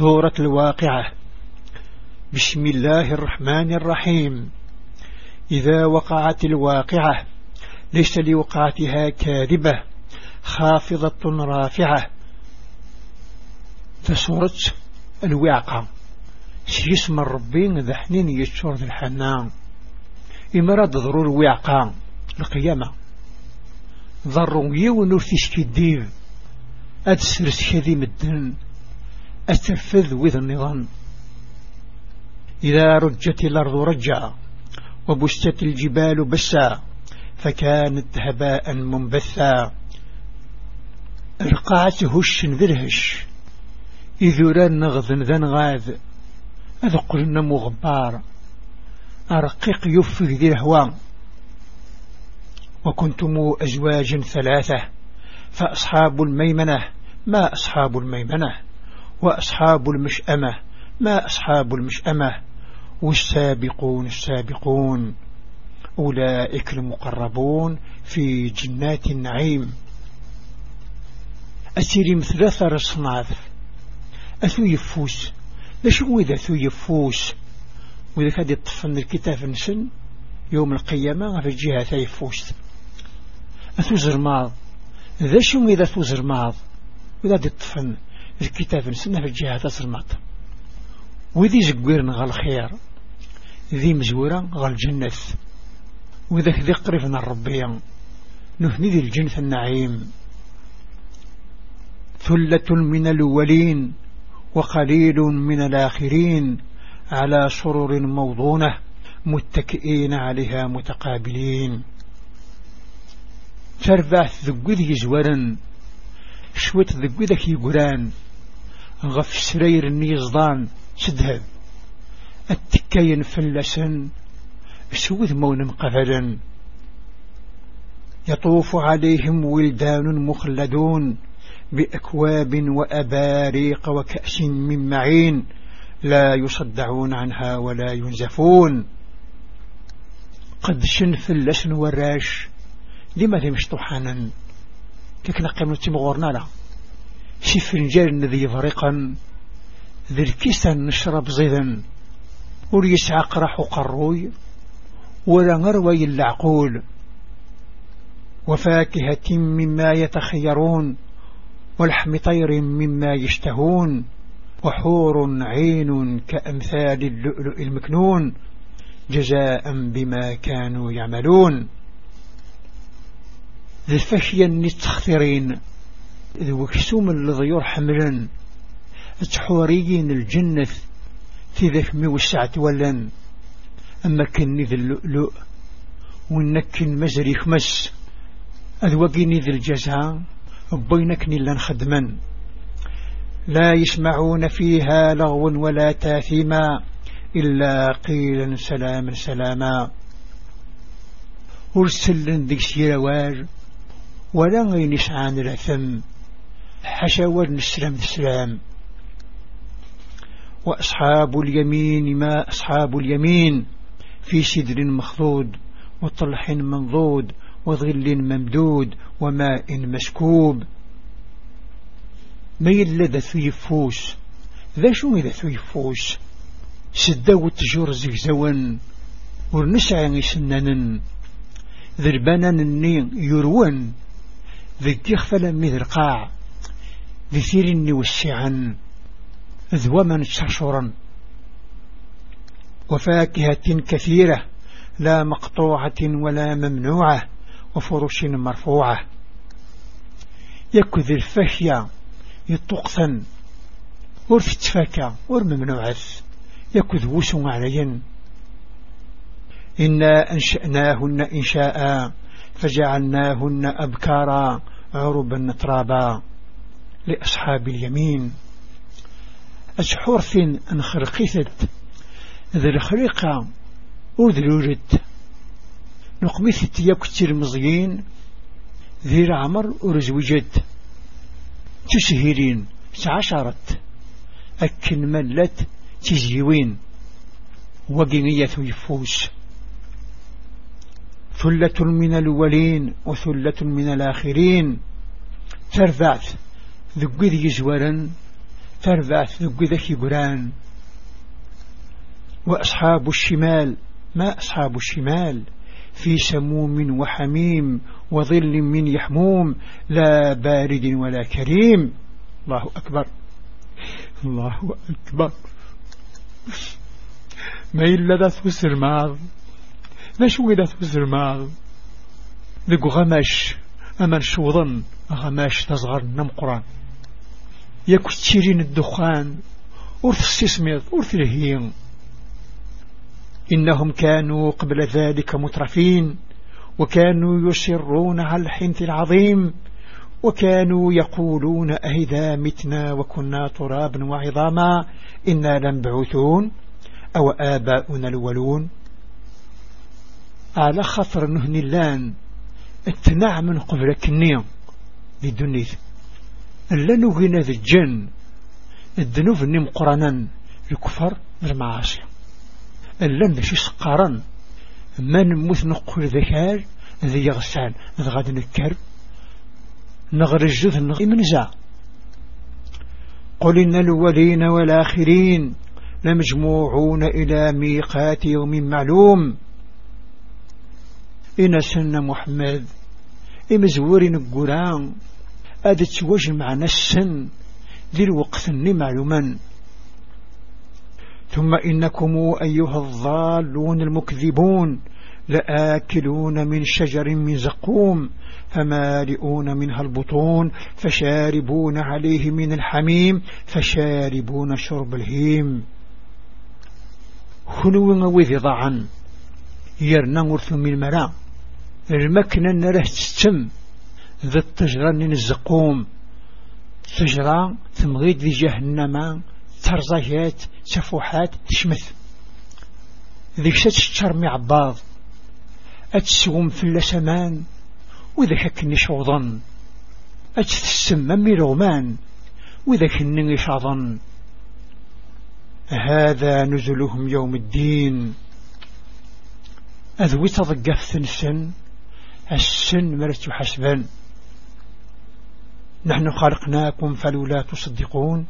سورة الواقعة. بسم الله الرحمن الرحيم. إذا وقعت الواقعة ليس لوقعتها كاذبة خافضة رافعة. فسورة الواقع اسم الربين ذحنين يتشور الحنان. إمراد ضرور الواقع القيامة ضروا يونو في الدير أدسرس كذي مدن. أتنفذ وذ النظام. إذا رجت الأرض رجا وبست الجبال بسا فكانت هباء منبثا. رقعت هش ذرهش إذ نغذ ذن غاذ أذقلن مغبار أرقق يفك ذي الهوام وكنتم أزواج ثلاثة فأصحاب الميمنة ما أصحاب الميمنة؟ وأصحاب المشأمة. ما أصحاب المشأمة؟ والسابقون السابقون. أولئك المقربون في جنات النعيم. أسيري مثلاثة رصناف أثو يفوس لشو إذا أثو يفوس وإذا كان يطفن الكتاب نسن يوم القيامة في الجهة يفوس أثو زرماض ذا شو إذا أثو زرماض وإذا يطفن الكتاب نسنة في الجهة تصرمات. وذي زقيرنا غال الخير ذي مزورة غال الجنة وذاك ذي قريفنا الربيع نهني ذي الجنة النعيم. ثلة من الأولين وقليل من الآخرين على سرر موضونة متكئين عليها متقابلين. تربع ذي زورا شويت ذي يقران غف سرير النيزضان سدهب التكاين فلسا سوذ مون قفلا يطوف عليهم ولدان مخلدون بأكواب وأباريق وكأس من معين لا يصدعون عنها ولا ينزفون. قد شنف اللسن والراش لما ذي مشطوحانا كيكنا قيمنا تمغورنا له شي فنجان ذي فريقا ذي الكيسة نشرب زيدا ور يسعق راح قروي ولا نروي العقول وفاكهة مما يتخيرون ولحم طير مما يشتهون وحور عين كأمثال اللؤلؤ المكنون جزاء بما كانوا يعملون. ذي الفشيا النتخثرين ذو كسوم الضيور حملا تحوريين الجنة في ذاك موسعة ولن. أما كني ذي اللؤلؤ ونكن مزري خمس. أذوقيني ذي الجزاء بينكني لن خدما لا يسمعون فيها لغو ولا تاثيما إلا قيلا سلاما سلاما. ورسل ذيك سيرواج ولا غينش عن الأثم. نسلم السلام وأصحاب اليمين ما أصحاب اليمين. في سدر مخضود وطلح منضود وظل ممدود وماء مسكوب. ما يلد ثيفوس ذا شو إذا ثيفوس سداو التجور زغزوان ورنسعي سنانا ذربانا النين يروان. ذي تخفل مذرقاع ذثير نوسعا ذوما شرشورا وفاكهة كثيرة لا مقطوعة ولا ممنوعة وفرش مرفوعة. يكذ الفشية يطقثا ورث تفاكا ورممنوعة يكذ وسو عليا إنا أنشأناهن إنشاء فجعلناهن أبكارا عربا ترابا. لأصحاب اليمين. أشحور فين أنخرقيثت ذا الخريقة أذلولت نقميث يكتر مزيين ذي العمر أرزوجت تسهيرين تعشرت أكن ملت تزيوين وقنية يفوس ثلة من الأولين وثلة من الآخرين. ترفعت ذقذ يزورا تربعت ذق ذكي قران وأصحاب الشمال ما أصحاب الشمال؟ في سموم وحميم وظل من يحموم لا بارد ولا كريم. الله أكبر. الله أكبر. ما إلا ذات وسر ماض. ما شو ذات وسر ماض؟ ذقو غماش أمن شوضن غماش تصغر نمقران يكو تشيرين الدخان ورث السسميض ورث الهين إنهم كانوا قبل ذلك مترفين وكانوا يصرون على الحنث العظيم وكانوا يقولون أهذا متنا وكنا ترابا وعظاما إنا لنبعثون أو آباؤنا الولون. على خطر نهن اللان اتنع من قبل كنيا لدنيث ألا نغنى ذي الجن الذنوب النم قرانا الكفر المعاصي. ألا نشي سقارا ما نموت نقول ذكار ذي يغسان ذي غاد نكر نغرج ذي منزع قل إن الأولين والآخرين لمجموعون إلى ميقات يوم معلوم. إن سن محمد إمزور نقران أدت وجمع نسن ذي الوقت معلوما ثم إنكم أيها الضالون المكذبون لآكلون من شجر من زقوم فمالئون منها البطون فشاربون عليه من الحميم فشاربون شرب الهيم. خلو وذي ضعا يرنا ورث من المراء المكنة نره تستم ذا التجرى من الزقوم. تجرى تمغيد ذي جهنم ترزايات سفوحات تشمث. ذيك تشترمي عباض أتسوم في اللسمان وإذا كني شوضا أتسممي رغمان وإذا كني شاضا هذا نزلهم يوم الدين. أذوي تضقف السن السن مرت حسبا نحن خلقناكم فلولا تصدقون.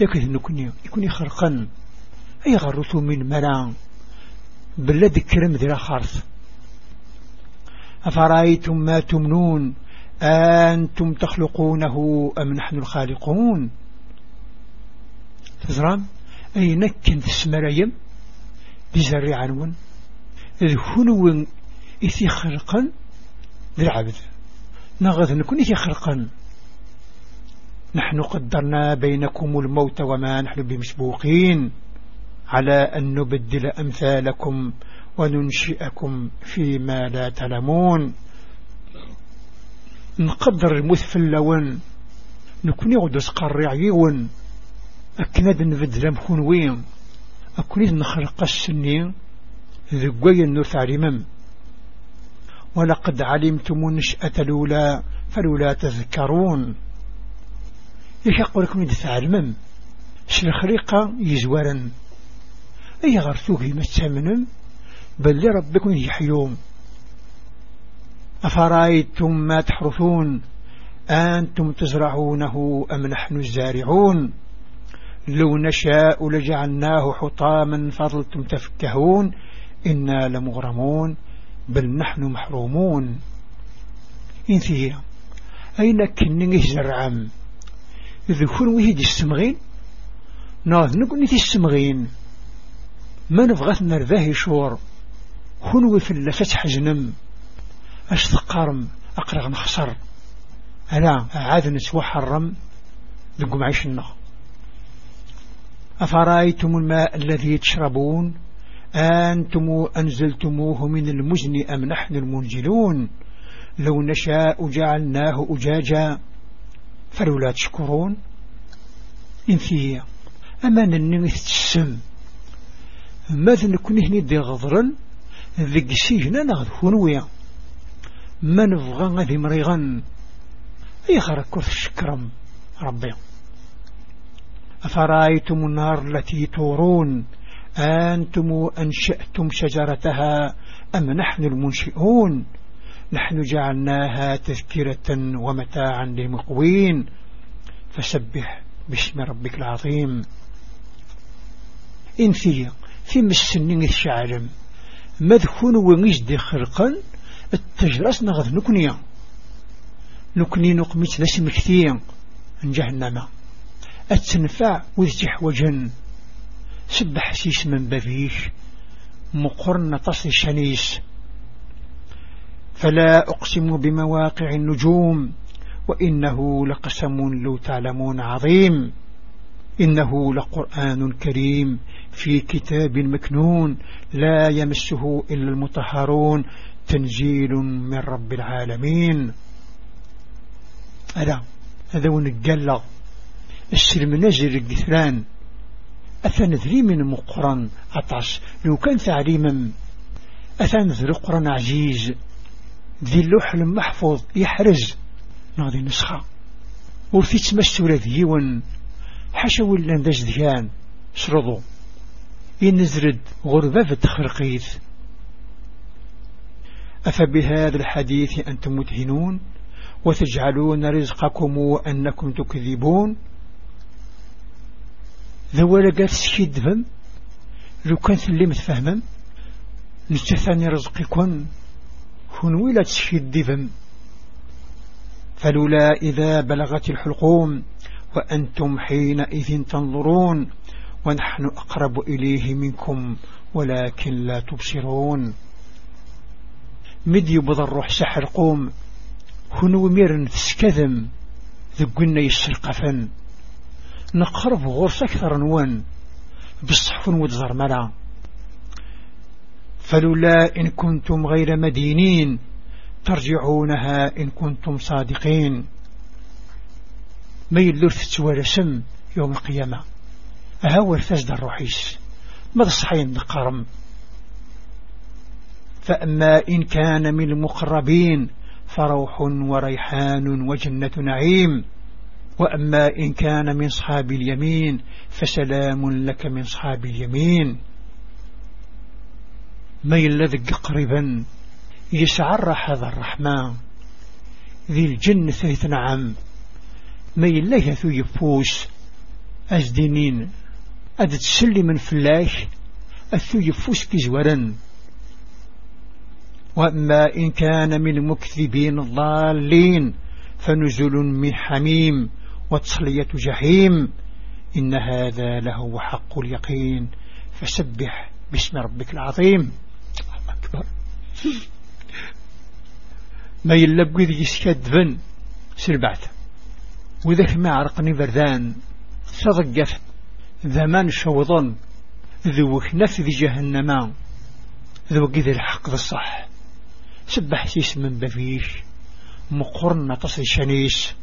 يكذ نكوني يكوني خرقا أي غرثوا من مران بلد كرم ذرا خرث أفرأيتم ما تمنون؟ أنتم تخلقونه أم نحن الخالقون؟ تزرام أي نكن تسمريم بزرع عنون. إذ هنو إثي خلقا للعبد نغذ نكون خلقا؟ نحن قدرنا بينكم الموت وما نحن بمسبوقين على أن نبدل أمثالكم وننشئكم فيما لا تعلمون. نقدر الموت في اللون نكون يغدس قرعيون أكند نبدل وين أكند نخلق السنين ذقوي النور تعلمم ولقد علمتم النشأة الأولى فلولا تذكرون. يشق لكم إذا تعلمم شلخريقة يزورا أي غرثوه يمتامنم بل لربكم يحيوم أفرأيتم ما تحرثون؟ أنتم تزرعونه أم نحن الزارعون؟ لو نشاء لجعلناه حطاما فضلتم تفكهون. إنا لمغرمون. بل نحن محرومون. إنثيا أين كنني زرعم ذكر وهي دي السمغين ناظ نقول دي السمغين. ما نبغى نرذاه شور خنوي في اللفت حجنم. أش ثقارم أقرغ نخسر. أنا عاد نسوى حرم. ذقم عيش النغ أفرأيتم الماء الذي تشربون؟ أنتم أنزلتموه من المزن أم نحن المنزلون؟ لو نشاء جعلناه أجاجا. فلولا تشكرون. إن فيه أمان النمث السم. ماذا نكون هنا دي غضرا ذي سيجنا نغذ هنويا ما نبغى غذي مريغا أي خركوث الشكرم ربي. أفرأيتم النار التي تورون؟ أنتم أنشأتم شجرتها أم نحن المنشئون؟ نحن جعلناها تذكرة ومتاعا للمقوين. فسبح باسم ربك العظيم. إن في في مسنين الشعلم مذكون ومجد خلقا التجرس نغذ نكنيا. نكني نقمت سمكتيا من جهنم التنفع وذ وجن سبح سيس من بفيش مقرن تصل شنيس فلا أقسم بمواقع النجوم وإنه لقسم لو تعلمون عظيم. إنه لقرآن كريم في كتاب مكنون لا يمسه إلا المطهرون. تنزيل من رب العالمين. ألا هذا ونقل. السلم نزل الجثران. أثن ذري من مقرن أطعس لو كان تعليما. أثن ذري قرن عزيز ذي اللوح المحفوظ يحرز ناضي نسخة. ورثي تمسور ذيون حاشا ولا نداش ذيان. شرضو. ينزرد غربة في أفبهذا الحديث أنتم مدهنون وتجعلون رزقكم أنكم تكذبون. ذو لقات سكيدهم لو كانت اللي متفهما نتثاني رزقكم كن ولا تسكيدهم فلولا إذا بلغت الحلقوم وأنتم حينئذ تنظرون ونحن أقرب إليه منكم ولكن لا تبصرون مد يبض الروح سحر قوم هنو ميرن تسكذم ذقنا يسرقفن نقرب غرس أكثر نوان بالصحف ودزر ملا فلولا إن كنتم غير مدينين ترجعونها إن كنتم صادقين. ما يلورث تتوارسم يوم القيامة. أهو ارتزد الروحيس ماذا صحين نقرم؟ فأما إن كان من المقربين فروح وريحان وجنة نعيم. وأما إن كان من صحاب اليمين فسلام لك من صحاب اليمين. ما يلذق قريبا يسعر هذا الرحمن ذي الجنة ثيث نعم. ما يليه ثو يفوس أزدينين أدت تسلي من فلاش أثو يفوس كزورا وأما إن كان من المكذبين الضالين فنزل من حميم. وتصلية جحيم إن هذا لهو حق اليقين. فسبح باسم ربك العظيم. أكبر. ما يلقوا ذي يسكدفن سلبعته وذاك ما عرقني بردان. صدقت ذمان شوضن ذو نفذ جهنم. ذو قذ الحق ذا الصح. سبح سيس من بفيش. مقرن تصل شنيس.